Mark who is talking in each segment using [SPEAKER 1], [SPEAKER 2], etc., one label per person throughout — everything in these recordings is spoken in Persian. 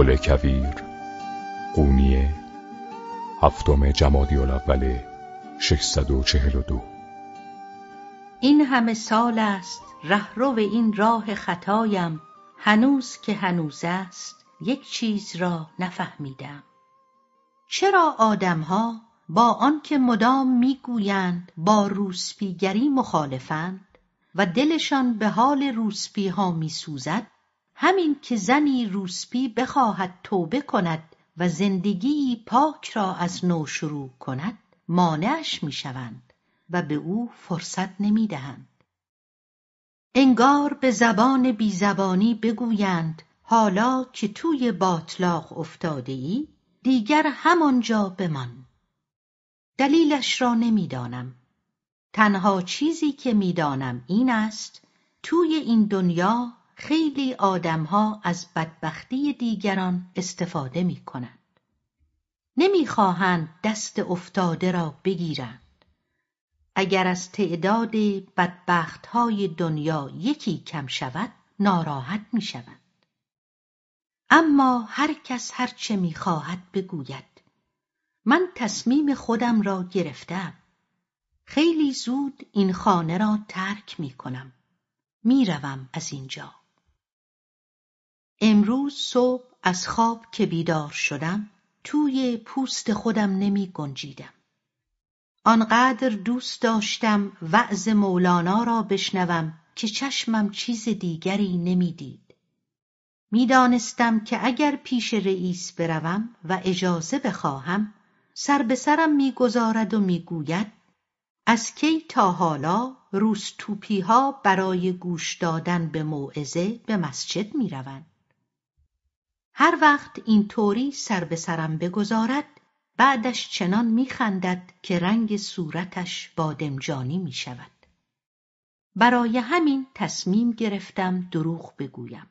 [SPEAKER 1] گل کویر قونیه هفتم جمادی الاول 642
[SPEAKER 2] این همه سال است رهرو این راه خطایم هنوز که هنوز است یک چیز را نفهمیدم. چرا آدمها با آنکه مدام می‌گویند با روسپیگری مخالفند و دلشان به حال روسپیها میسوزد؟ همین که زنی روسپی بخواهد توبه کند و زندگی پاک را از نو شروع کند مانعش می‌شوند و به او فرصت نمی‌دهند. انگار به زبان بیزبانی بگویند حالا که توی باطلاق افتاده ای دیگر همانجا بمان. دلیلش را نمی‌دانم. تنها چیزی که می‌دانم این است توی این دنیا خیلی آدمها از بدبختی دیگران استفاده می کنند. نمی‌خواهند دست افتاده را بگیرند. اگر از تعداد بدبختهای دنیا یکی کم شود ناراحت می شود. اما هر کس هر چه می‌خواهد بگوید. من تصمیم خودم را گرفتم. خیلی زود این خانه را ترک می کنم. می‌روم از اینجا. امروز صبح از خواب که بیدار شدم توی پوست خودم نمی گنجیدم. آنقدر دوست داشتم وعظ مولانا را بشنوم که چشمم چیز دیگری نمی‌دید. می‌دانستم که اگر پیش رئیس بروم و اجازه بخواهم سر به سرم می‌گذارد و می‌گوید از کی تا حالا روستوپیها برای گوش دادن به موعظه به مسجد می‌روند هر وقت این طوری سر به سرم بگذارد بعدش چنان میخندد که رنگ صورتش بادمجانی می‌شود. برای همین تصمیم گرفتم دروغ بگویم.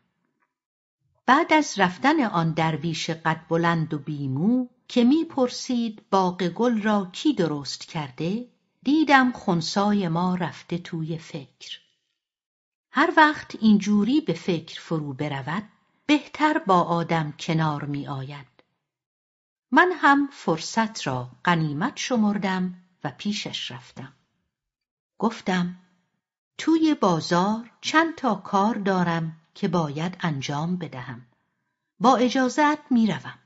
[SPEAKER 2] بعد از رفتن آن درویش قد بلند و بیمو که می‌پرسید باغ گل را کی درست کرده دیدم خونسای ما رفته توی فکر. هر وقت اینجوری به فکر فرو برود بهتر با آدم کنار می آید. من هم فرصت را غنیمت شمردم و پیشش رفتم. گفتم توی بازار چند تا کار دارم که باید انجام بدهم. با اجازت می‌روم.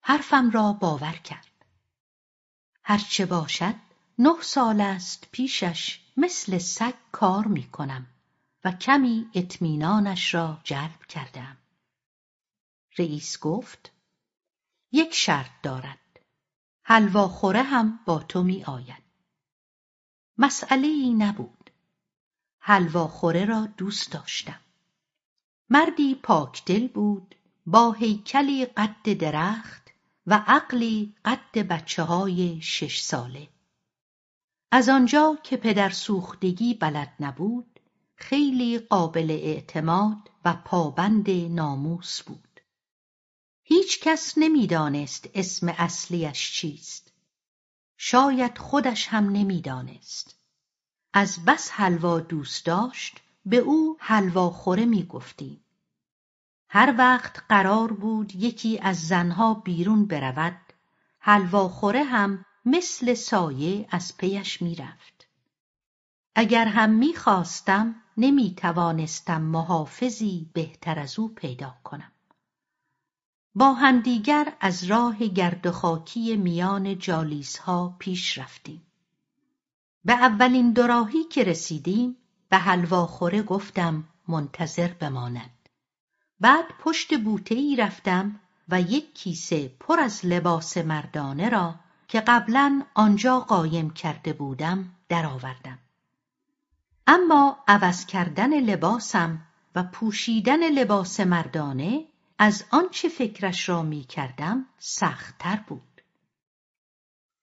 [SPEAKER 2] حرفم را باور کرد. هرچه باشد نه سال است پیشش مثل سگ کار می کنم. و کمی اطمینانش را جلب کردم. رئیس گفت یک شرط دارد. حلواخوره هم با تو می آید. مسئله ای نبود. حلواخوره را دوست داشتم. مردی پاکدل بود با هیکلی قد درخت و عقلی قد بچه های شش ساله. از آنجا که پدر سوختگی بلد نبود خیلی قابل اعتماد و پابند ناموس بود. هیچ کس نمی‌دانست اسم اصلیش چیست. شاید خودش هم نمی‌دانست. از بس حلوا دوست داشت به او حلواخوره می‌گفتیم. هر وقت قرار بود یکی از زنها بیرون برود حلواخوره هم مثل سایه از پیش می‌رفت. اگر هم می‌خواستم نمی توانستم محافظی بهتر از او پیدا کنم. با همدیگر از راه گرد خاکی میان جالیسها پیش رفتیم. به اولین دوراهی که رسیدیم به حلواخوره گفتم منتظر بماند. بعد پشت بوته ای رفتم و یک کیسه پر از لباس مردانه را که قبلا آنجا قایم کرده بودم درآوردم. اما عوض کردن لباسم و پوشیدن لباس مردانه از آنچه فکرش را می کردم سختتر بود.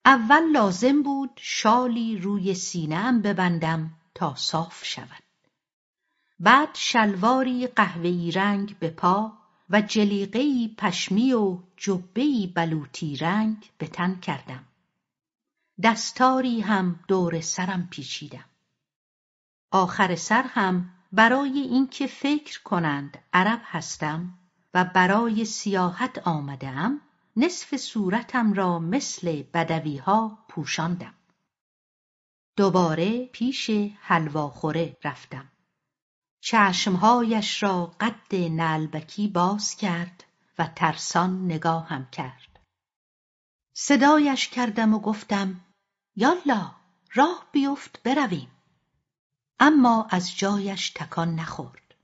[SPEAKER 2] اول لازم بود شالی روی سینهام ببندم تا صاف شود. بعد شلواری قهوه‌ای رنگ به پا و جلیقه‌ای پشمی و جبه‌ای بلوطی رنگ به تن کردم. دستاری هم دور سرم پیچیدم. آخر سر هم برای اینکه فکر کنند عرب هستم و برای سیاحت آمدم نصف صورتم را مثل بدویها پوشاندم. دوباره پیش حلواخوره رفتم. چشمهایش را قد نعلبکی باز کرد و ترسان نگاهم کرد. صدایش کردم و گفتم یالا راه بیفت برویم. اما از جایش تکان نخورد.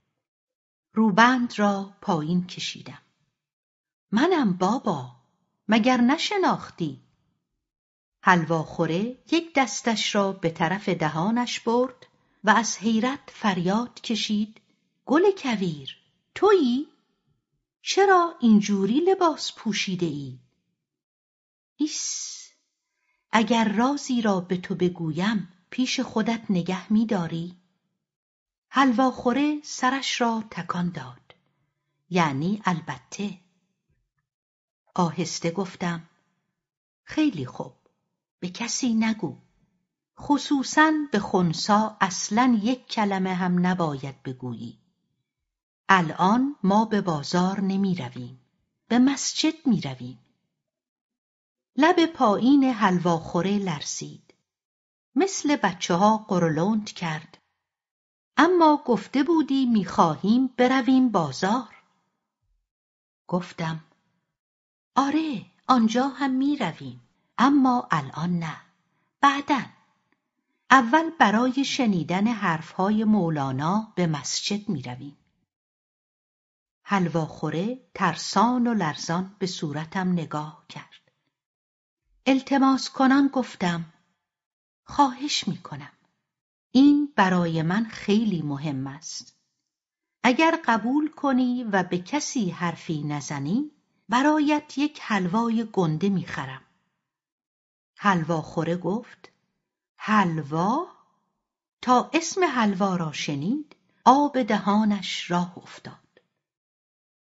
[SPEAKER 2] روبند را پایین کشیدم. منم بابا مگر نشناختی؟ حلواخوره یک دستش را به طرف دهانش برد و از حیرت فریاد کشید گل کویر تویی؟ چرا اینجوری لباس پوشیده ای؟ ایس اگر رازی را به تو بگویم پیش خودت نگه میداری؟ حلواخوره سرش را تکان داد. یعنی البته. آهسته گفتم خیلی خوب به کسی نگو. خصوصا به خونسا اصلا یک کلمه هم نباید بگویی. الان ما به بازار نمی رویم به مسجد می رویم لب پایین حلواخوره لرزید. مثل بچه ها قرولند کرد. اما گفته بودی می‌خواهیم برویم بازار. گفتم آره آنجا هم می رویم اما الان نه بعدا. اول برای شنیدن حرفهای مولانا به مسجد می رویم حلواخوره ترسان و لرزان به صورتم نگاه کرد. التماس کنان گفتم خواهش می کنم این برای من خیلی مهم است. اگر قبول کنی و به کسی حرفی نزنی برایت یک حلوای گنده می‌خرم. حلواخوره گفت حلوا؟ تا اسم حلوا را شنید آب دهانش راه افتاد.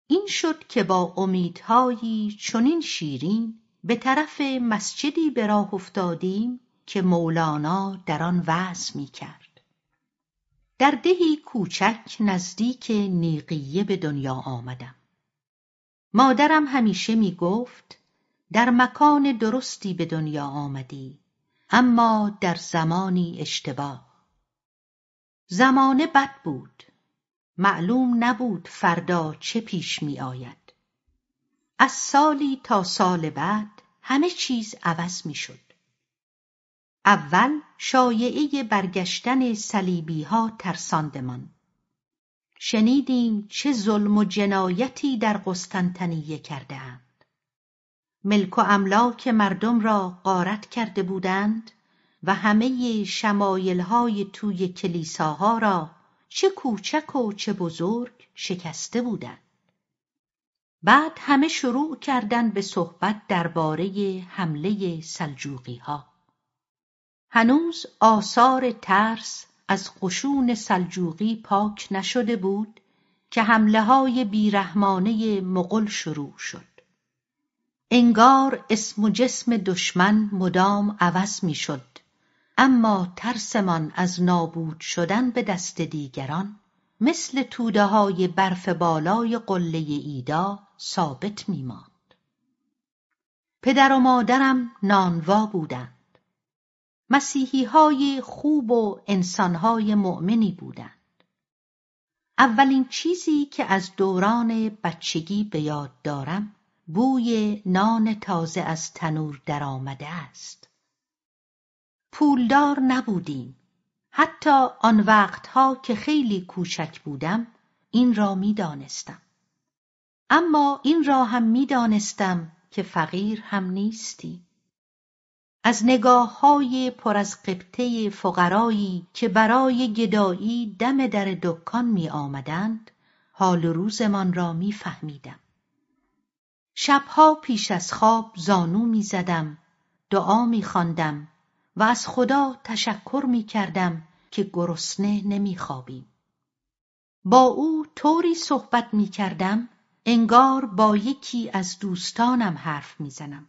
[SPEAKER 2] این شد که با امیدهایی چنین شیرین به طرف مسجدی به راه افتادیم که مولانا در آن وعظ می‌کرد. در دهی کوچک نزدیک نیقیه به دنیا آمدم. مادرم همیشه می گفت در مکان درستی به دنیا آمدی اما در زمانی اشتباه. زمانه بد بود. معلوم نبود فردا چه پیش می آید از سالی تا سال بعد همه چیز عوض می شد اول شایعه برگشتن سلیبی ها ترساندمان. شنیدیم چه ظلم و جنایتی در قسطنطنیه کردهاند. ملک و املاک مردم را غارت کرده بودند و همه شمایلهای توی کلیساها را چه کوچک و چه بزرگ شکسته بودند. بعد همه شروع کردند به صحبت درباره حمله سلجوقی ها هنوز آثار ترس از قشون سلجوقی پاک نشده بود که حمله های بیرحمانه مغل شروع شد. انگار اسم و جسم دشمن مدام عوض می‌شد. اما ترسمان از نابود شدن به دست دیگران مثل توده های برف بالای قله ایدا ثابت میماند. پدر و مادرم نانوا بودند. مسیحیهای خوب و انسانهای مؤمنی بودند. اولین چیزی که از دوران بچگی به یاد دارم بوی نان تازه از تنور درآمده است. پولدار نبودیم. حتی آن وقتها که خیلی کوچک بودم این را می‌دانستم. اما این را هم می‌دانستم که فقیر هم نیستیم. از های پر از قبطه فقرایی که برای گدایی دم در دکان می آمدند حال روزمان را می فهمیدم. شبها پیش از خواب زانو می زدم، دعا می خواندم و از خدا تشکر می کردم که گرسنه نمی خوابیم. با او طوری صحبت می کردم انگار با یکی از دوستانم حرف می زنم.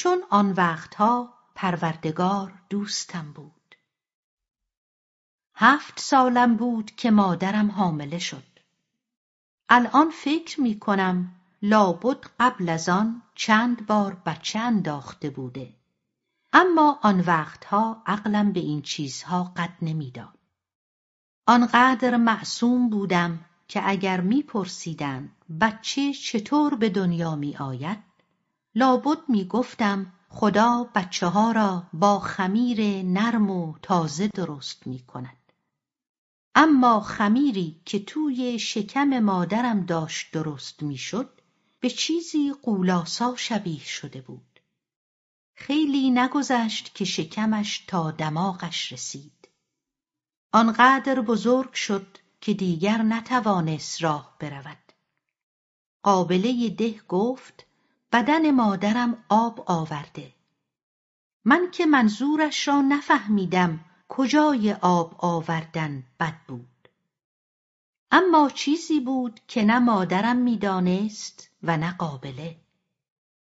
[SPEAKER 2] چون آن وقتها پروردگار دوستم بود. هفت سالم بود که مادرم حامله شد. الان فکر می کنم لابد قبل از آن چند بار بچه انداخته بوده. اما آن وقتها عقلم به این چیزها قد نمی‌داد آنقدر معصوم بودم که اگر میپرسیدند بچه چطور به دنیا می آید لابد می گفتم خدا بچه ها را با خمیر نرم و تازه درست می کند. اما خمیری که توی شکم مادرم داشت درست می‌شد به چیزی قولاسا شبیه شده بود. خیلی نگذشت که شکمش تا دماغش رسید. آنقدر بزرگ شد که دیگر نتوانست راه برود. قابله ده گفت بدن مادرم آب آورده. من که منظورش را نفهمیدم کجای آب آوردن بد بود. اما چیزی بود که نه مادرم می‌دانست و نه قابله.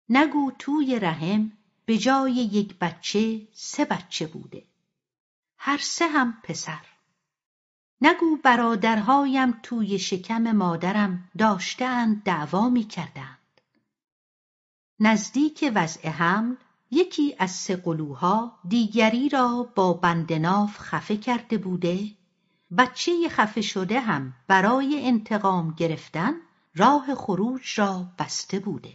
[SPEAKER 2] نگو توی رحم به جای یک بچه سه بچه بوده. هر سه هم پسر. نگو برادرهایم توی شکم مادرم داشتهاند دعوا می‌کردند. نزدیک وضع حمل یکی از سه قلوها دیگری را با بندناف خفه کرده بوده. بچه خفه شده هم برای انتقام گرفتن راه خروج را بسته بوده.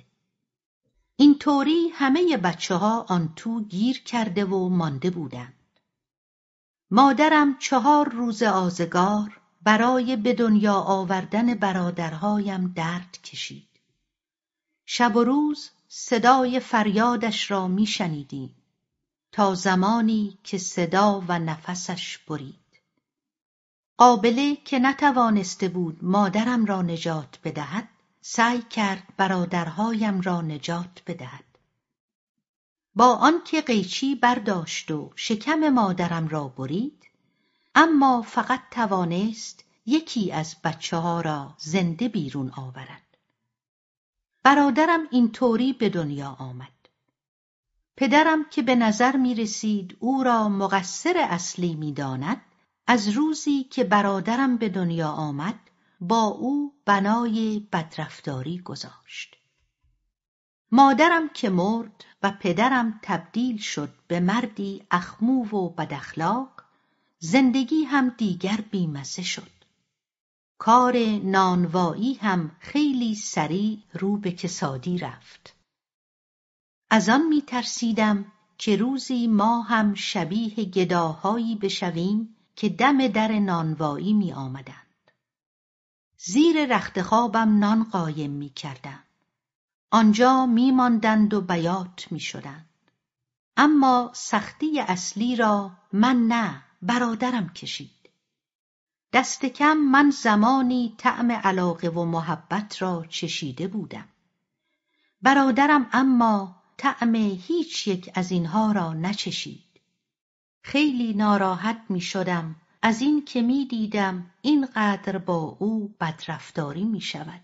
[SPEAKER 2] اینطوری همه بچه ها آن تو گیر کرده و مانده بودند. مادرم چهار روز آزگار برای به دنیا آوردن برادرهایم درد کشید. شب و روز صدای فریادش را میشنیدیم تا زمانی که صدا و نفسش برید. قابله که نتوانسته بود مادرم را نجات بدهد سعی کرد برادرهایم را نجات بدهد. با آنکه قیچی برداشت و شکم مادرم را برید اما فقط توانست یکی از بچه ها را زنده بیرون آورد. برادرم اینطوری به دنیا آمد. پدرم که به نظر می رسید او را مقصر اصلی می داند از روزی که برادرم به دنیا آمد با او بنای بدرفتاری گذاشت. مادرم که مرد و پدرم تبدیل شد به مردی اخمو و بداخلاق زندگی هم دیگر بیمزه شد. کار نانوایی هم خیلی سریع رو به کسادی رفت از آن می ترسیدم که روزی ما هم شبیه گداهایی بشویم که دم در نانوایی می آمدند. زیر رخت خوابم نان قایم می کردم. آنجا می ماندند و بیات می شدند. اما سختی اصلی را من نه برادرم کشید. دست کم من زمانی طعم علاقه و محبت را چشیده بودم. برادرم اما طعم هیچ یک از اینها را نچشید. خیلی ناراحت می شدم از این که می دیدم اینقدر با او بدرفتاری می شود.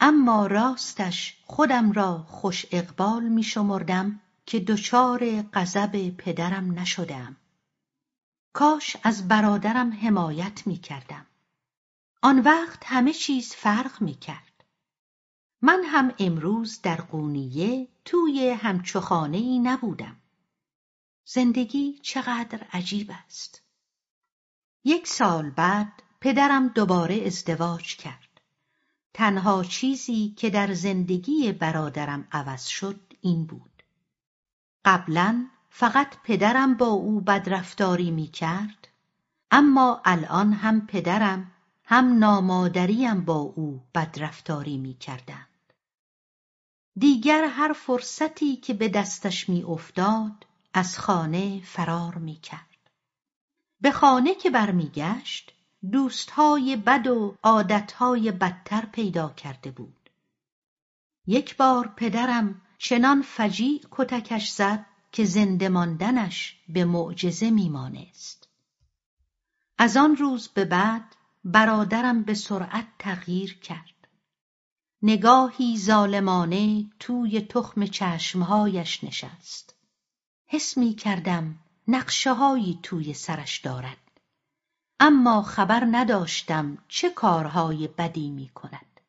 [SPEAKER 2] اما راستش خودم را خوش اقبال می شمردم که دچار غضب پدرم نشدم. کاش از برادرم حمایت می کردم. آن وقت همه چیز فرق می کرد. من هم امروز در قونیه توی همچوخانه ای نبودم. زندگی چقدر عجیب است. یک سال بعد پدرم دوباره ازدواج کرد. تنها چیزی که در زندگی برادرم عوض شد این بود. قبلا فقط پدرم با او بدرفتاری می کرد اما الان هم پدرم هم نامادریم با او بدرفتاری می کردند. دیگر هر فرصتی که به دستش می افتاد از خانه فرار می کرد. به خانه که برمیگشت دوستهای بد و عادتهای بدتر پیدا کرده بود. یک بار پدرم چنان فجیع کتکش زد که زنده ماندنش به معجزه میمانست از آن روز به بعد برادرم به سرعت تغییر کرد نگاهی ظالمانه توی تخم چشمهایش نشست حس می کردم نقشه هایی توی سرش دارد اما خبر نداشتم چه کارهای بدی می کند.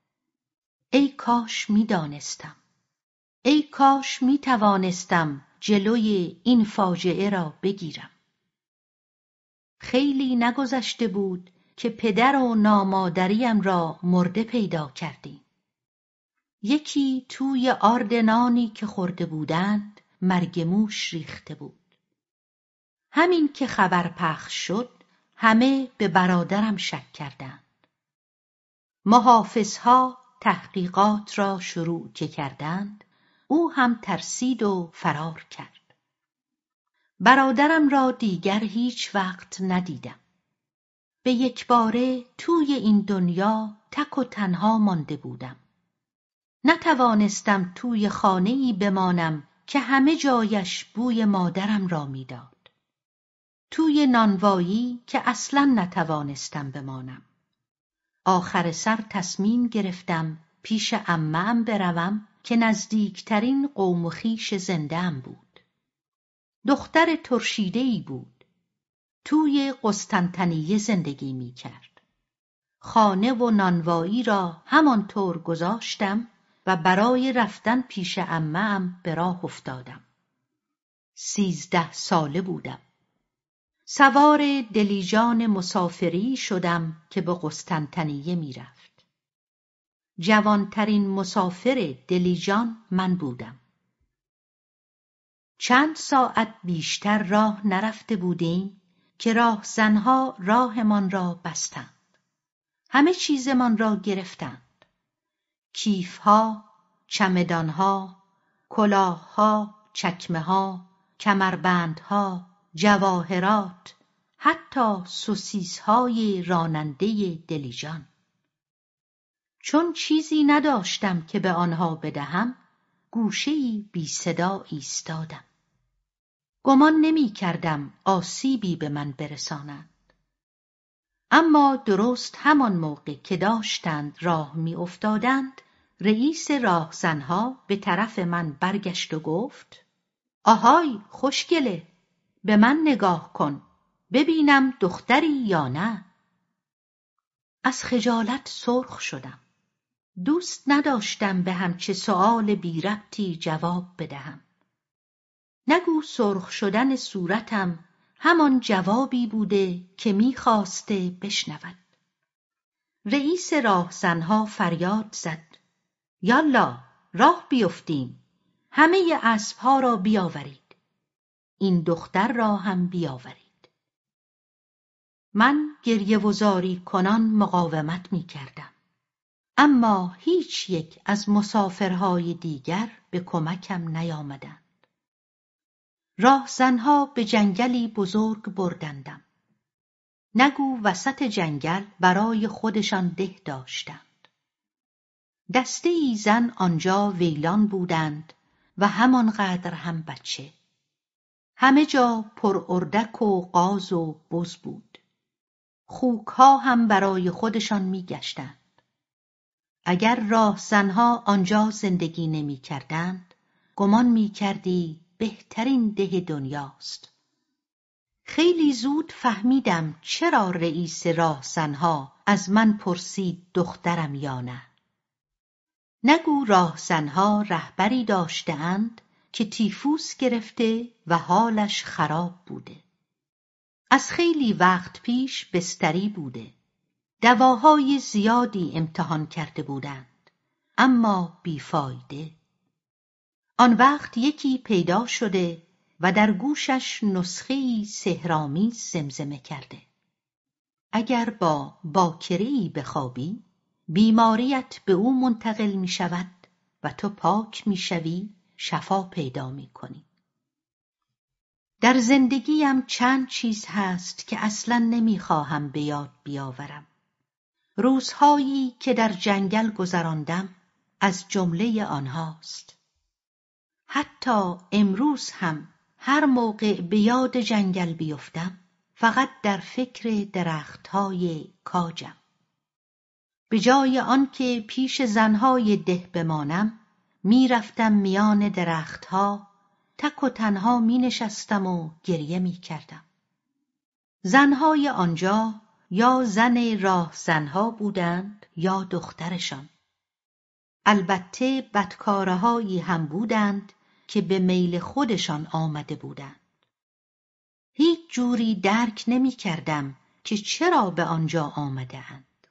[SPEAKER 2] ای کاش می دانستم. ای کاش می توانستم جلوی این فاجعه را بگیرم. خیلی نگذشته بود که پدر و نامادریم را مرده پیدا کردیم. یکی توی آرد نانی که خورده بودند مرگ موش ریخته بود. همین که خبر پخش شد همه به برادرم شک کردند. محافظها تحقیقات را شروع که کردند او هم ترسید و فرار کرد. برادرم را دیگر هیچ وقت ندیدم. به یک باره توی این دنیا تک و تنها مانده بودم. نتوانستم توی خانه‌ای بمانم که همه جایش بوی مادرم را می‌داد. توی نانوایی که اصلا نتوانستم بمانم. آخر سر تصمیم گرفتم پیش امم بروم که نزدیکترین قوم و خیش زندهام بود. دختر ترشیدهای بود. توی قسطنطنیه زندگی می کرد. خانه و نانوایی را همانطور گذاشتم و برای رفتن پیش عمهام به راه افتادم. سیزده ساله بودم. سوار دلیجان مسافری شدم که به قسطنطنیه می‌رفت. جوانترین مسافر دلیجان من بودم. چند ساعت بیشتر راه نرفته بودیم که راهزنها راهمان را بستند. همه چیزمان را گرفتند. کیفها، چمدانها، کلاهها، چکمهها، کمربندها، جواهرات، حتی سوسیسهای راننده دلیجان. چون چیزی نداشتم که به آنها بدهم گوشهای بی صدا ایستادم. گمان نمی کردم آسیبی به من برسانند. اما درست همان موقع که داشتند راه می افتادند رئیس راهزنها به طرف من برگشت و گفت آهای خوشگله به من نگاه کن ببینم دختری یا نه از خجالت سرخ شدم دوست نداشتم به همچه سؤال بی ربطی جواب بدهم. نگو سرخ شدن صورتم همان جوابی بوده که می‌خواسته بشنود. رئیس راهزنها فریاد زد. یالا راه بیفتیم. همه اسبها را بیاورید. این دختر را هم بیاورید. من گریه وزاری کنان مقاومت می کردم. اما هیچ یک از مسافرهای دیگر به کمکم نیامدند. راهزنها به جنگلی بزرگ بردندم. نگو وسط جنگل برای خودشان ده داشتند. دسته ای زن آنجا ویلان بودند و همانقدر هم بچه. همه جا پر اردک و قاز و بز بود. خوکها هم برای خودشان میگشتند. اگر راهزنها آنجا زندگی نمی کردند، گمان می کردی بهترین ده دنیاست. خیلی زود فهمیدم چرا رئیس راهزنها از من پرسید دخترم یا نه. نگو راهزنها رهبری داشتهاند که تیفوس گرفته و حالش خراب بوده. از خیلی وقت پیش بستری بوده. دواهای زیادی امتحان کرده بودند. اما بیفایده. آن وقت یکی پیدا شده و در گوشش نسخهای سهرامی زمزمه کرده. اگر با باکرهای بخوابی بیماریت به او منتقل می شود و تو پاک می شوی شفا پیدا می کنی. در زندگیم چند چیز هست که اصلا نمی خواهم به یاد بیاورم. روزهایی که در جنگل گذراندم از جمله آنهاست. حتی امروز هم هر موقع به یاد جنگل بیفتم فقط در فکر درختهای کاجم. به جای آنکه پیش زنهای ده بمانم می‌رفتم میان درختها تک و تنها می نشستم و گریه می کردم. زنهای آنجا یا زن راهزنها بودند یا دخترشان البته بدکارهایی هم بودند که به میل خودشان آمده بودند هیچ جوری درک نمی کردم که چرا به آنجا آمده اند.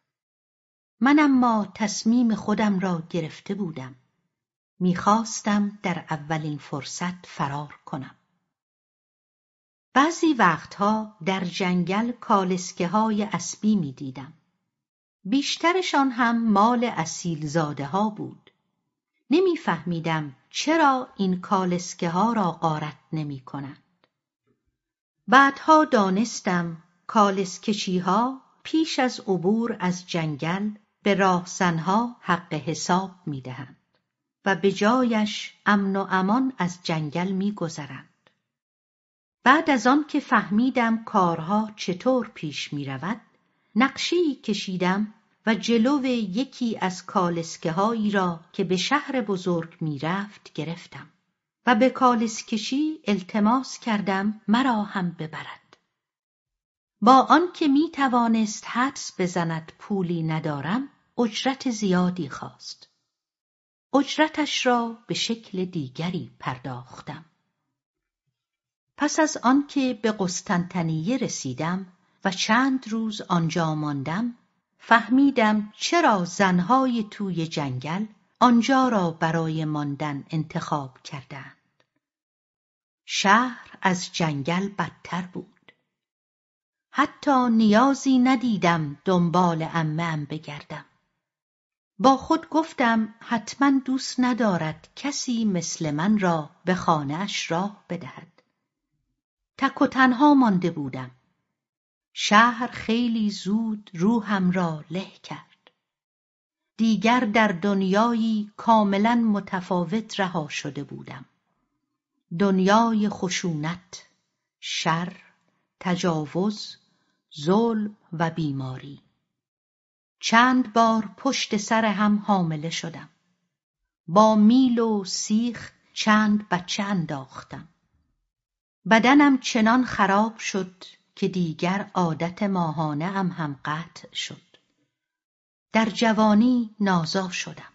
[SPEAKER 2] من اما تصمیم خودم را گرفته بودم. می‌خواستم در اولین فرصت فرار کنم. بعضی وقتها در جنگل کالسکه های اسبی می دیدم. بیشترشان هم مال اصیل زاده ها بود. نمیفهمیدم چرا این کالسکه ها را غارت نمی کنند. بعدها دانستم کالسکشی ها پیش از عبور از جنگل به راهزنها حق حساب می دهند و به جایش امن و امان از جنگل می گذرند. بعد از آن که فهمیدم کارها چطور پیش می رود، نقشی کشیدم و جلو یکی از کالسکه هایی را که به شهر بزرگ می رفت گرفتم و به کالسکشی التماس کردم مرا هم ببرد. با آنکه می توانست حدس بزند پولی ندارم اجرت زیادی خواست. اجرتش را به شکل دیگری پرداختم. پس از آنکه به قسطنطنیه رسیدم و چند روز آنجا ماندم فهمیدم چرا زنهای توی جنگل آنجا را برای ماندن انتخاب کردند. شهر از جنگل بدتر بود. حتی نیازی ندیدم دنبال امم بگردم. با خود گفتم حتما دوست ندارد کسی مثل من را به خانهاش راه بدهد. تک و تنها مانده بودم. شهر خیلی زود روحم را له کرد. دیگر در دنیایی کاملا متفاوت رها شده بودم. دنیای خشونت، شر، تجاوز، ظلم و بیماری. چند بار پشت سر هم حامله شدم. با میل و سیخ چند بچه انداختم. بدنم چنان خراب شد که دیگر عادت ماهانه ام هم قطع شد. در جوانی نازا شدم.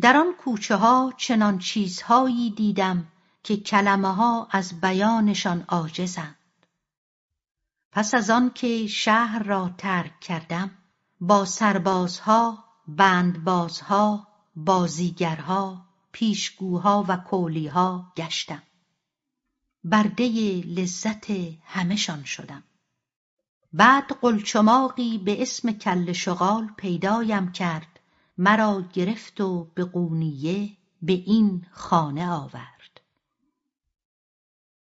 [SPEAKER 2] در آن کوچه ها چنان چیزهایی دیدم که کلمه ها از بیانشان عاجزند. پس از آن که شهر را ترک کردم با سربازها، بندبازها، بازیگرها، پیشگوها و کولیها گشتم. برده لذت همهشان شدم. بعد قلچماقی به اسم کل شغال پیدایم کرد مرا گرفت و به قونیه به این خانه آورد.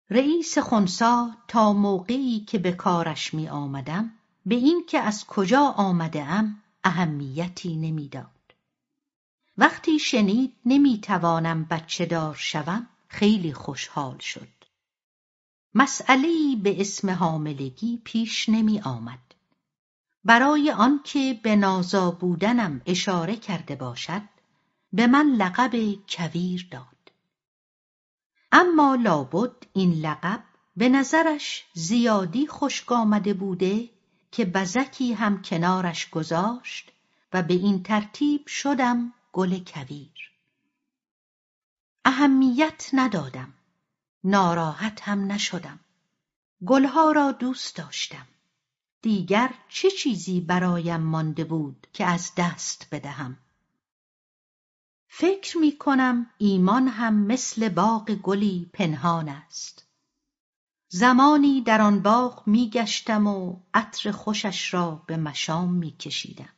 [SPEAKER 2] رئیس خونسا تا موقعی که به کارش می آمدم به این که از کجا آمده ام اهمیتی نمی‌داد. وقتی شنید نمی‌توانم بچه دار شوم خیلی خوشحال شد. مسئلهای به اسم حاملگی پیش نمی آمد. برای آنکه به نازا بودنم اشاره کرده باشد به من لقب کویر داد. اما لابد این لقب به نظرش زیادی خشک آمده بوده که بزکی هم کنارش گذاشت و به این ترتیب شدم گل کویر. اهمیت ندادم. ناراحت هم نشدم. گلها را دوست داشتم. دیگر چه چیزی برایم مانده بود که از دست بدهم؟ فکر می کنم ایمان هم مثل باغ گلی پنهان است. زمانی در آن باغ می گشتم و عطر خوشش را به مشام می کشیدم.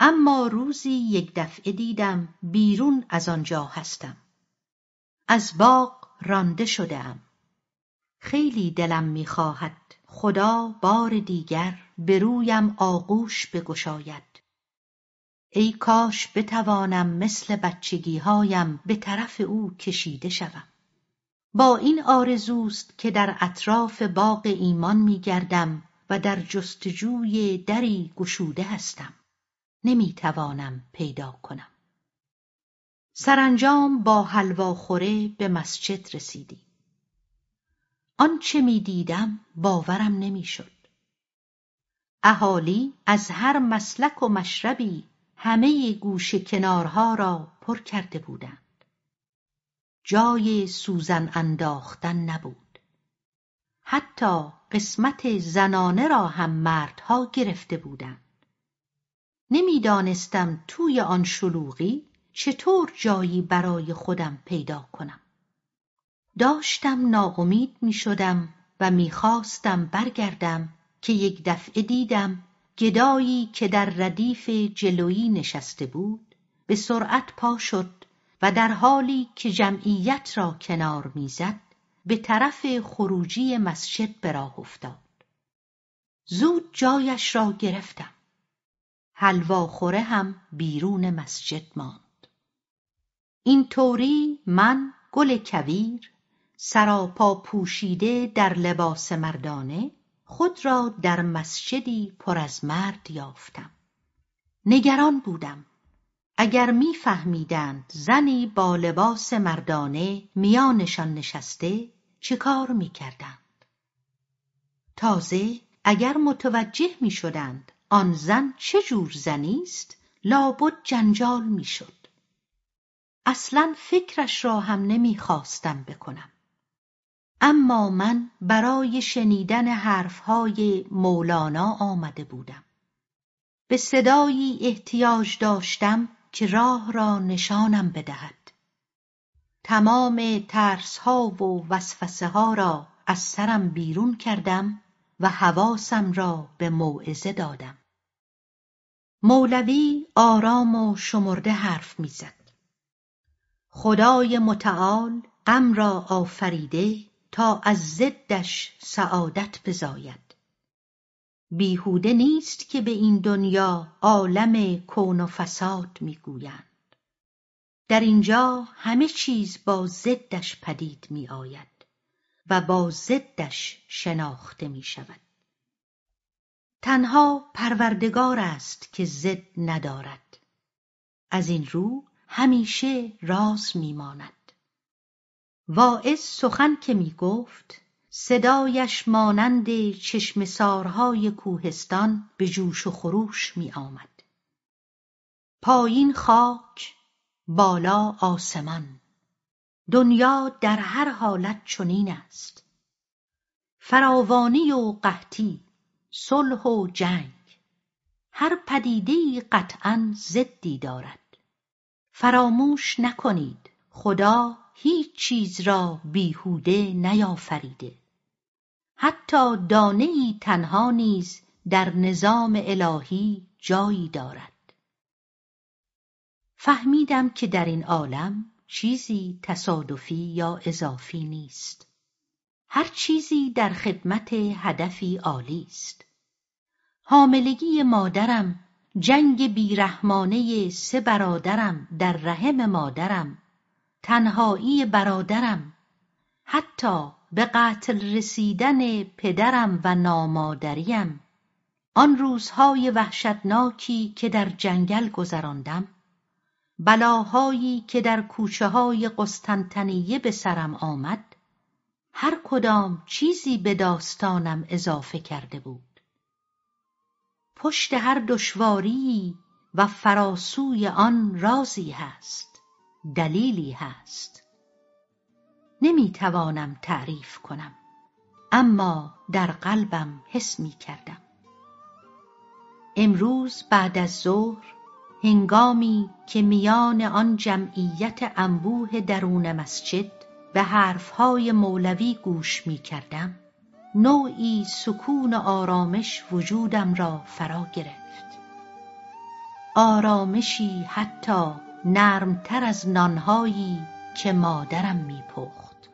[SPEAKER 2] اما روزی یک دفعه دیدم بیرون از آنجا هستم. از باغ رانده شدهام. خیلی دلم می‌خواهد خدا بار دیگر به رویم آغوش بگشاید. ای کاش بتوانم مثل بچگیهایم به طرف او کشیده شوم. با این آرزوست که در اطراف باغ ایمان میگردم و در جستجوی دری گشوده هستم. نمی‌توانم پیدا کنم. سرانجام با حلواخوره به مسجد رسیدیم. آنچه می‌دیدم باورم نمی‌شد اهالی از هر مسلک و مشربی همه گوش کنارها را پر کرده بودند. جای سوزن انداختن نبود. حتی قسمت زنانه را هم مردها گرفته بودند. نمی‌دانستم توی آن شلوغی چطور جایی برای خودم پیدا کنم؟ داشتم ناامید می شدم و می‌خواستم برگردم که یک دفعه دیدم گدایی که در ردیف جلویی نشسته بود به سرعت پا شد و در حالی که جمعیت را کنار می‌زد به طرف خروجی مسجد به راه افتاد. زود جایش را گرفتم. حلواخوره هم بیرون مسجد ماند. این طوری من گل کویر سراپا پوشیده در لباس مردانه خود را در مسجدی پر از مرد یافتم. نگران بودم. اگر میفهمیدند زنی با لباس مردانه میانشان نشسته چه کار می‌کردند؟ تازه اگر متوجه می‌شدند آن زن چه جور زنی است لابد جنجال می‌شد. اصلا فکرش را هم نمی‌خواستم بکنم. اما من برای شنیدن حرفهای مولانا آمده بودم. به صدایی احتیاج داشتم که راه را نشانم بدهد. تمام ترسها و وسوسه ها را از سرم بیرون کردم و حواسم را به موعظه دادم. مولوی آرام و شمرده حرف می‌زد. خدای متعال غم را آفریده تا از ضدش سعادت بزاید. بیهوده نیست که به این دنیا عالم کون و فساد می‌گویند. در اینجا همه چیز با ضدش پدید میآید و با ضدش شناخته می شود تنها پروردگار است که ضد ندارد. از این رو همیشه راز میماند. واعظ سخن که می گفت صدایش مانند چشم سارهای کوهستان به جوش و خروش می آمد. پایین خاک بالا آسمان. دنیا در هر حالت چنین است. فراوانی و قحطی صلح و جنگ. هر پدیدهای قطعا ضدی دارد. فراموش نکنید. خدا هیچ چیز را بیهوده نیافریده. حتی دانه تنها نیز در نظام الهی جایی دارد. فهمیدم که در این عالم چیزی تصادفی یا اضافی نیست. هر چیزی در خدمت هدفی عالی است. حاملگی مادرم جنگ بیرحمانه سه برادرم در رحم مادرم. تنهایی برادرم. حتی به قتل رسیدن پدرم و نامادریم. آن روزهای وحشتناکی که در جنگل گذراندم. بلاهایی که در کوچه های قسطنطنیه به سرم آمد. هر کدام چیزی به داستانم اضافه کرده بود. پشت هر دشواری و فراسوی آن رازی هست دلیلی هست. نمی‌توانم تعریف کنم اما در قلبم حس می کردم امروز بعد از ظهر هنگامی که میان آن جمعیت انبوه درون مسجد به حرفهای مولوی گوش می کردم نوعی سکون آرامش وجودم را فرا گرفت. آرامشی حتی نرمتر از نانهایی که مادرم میپخت.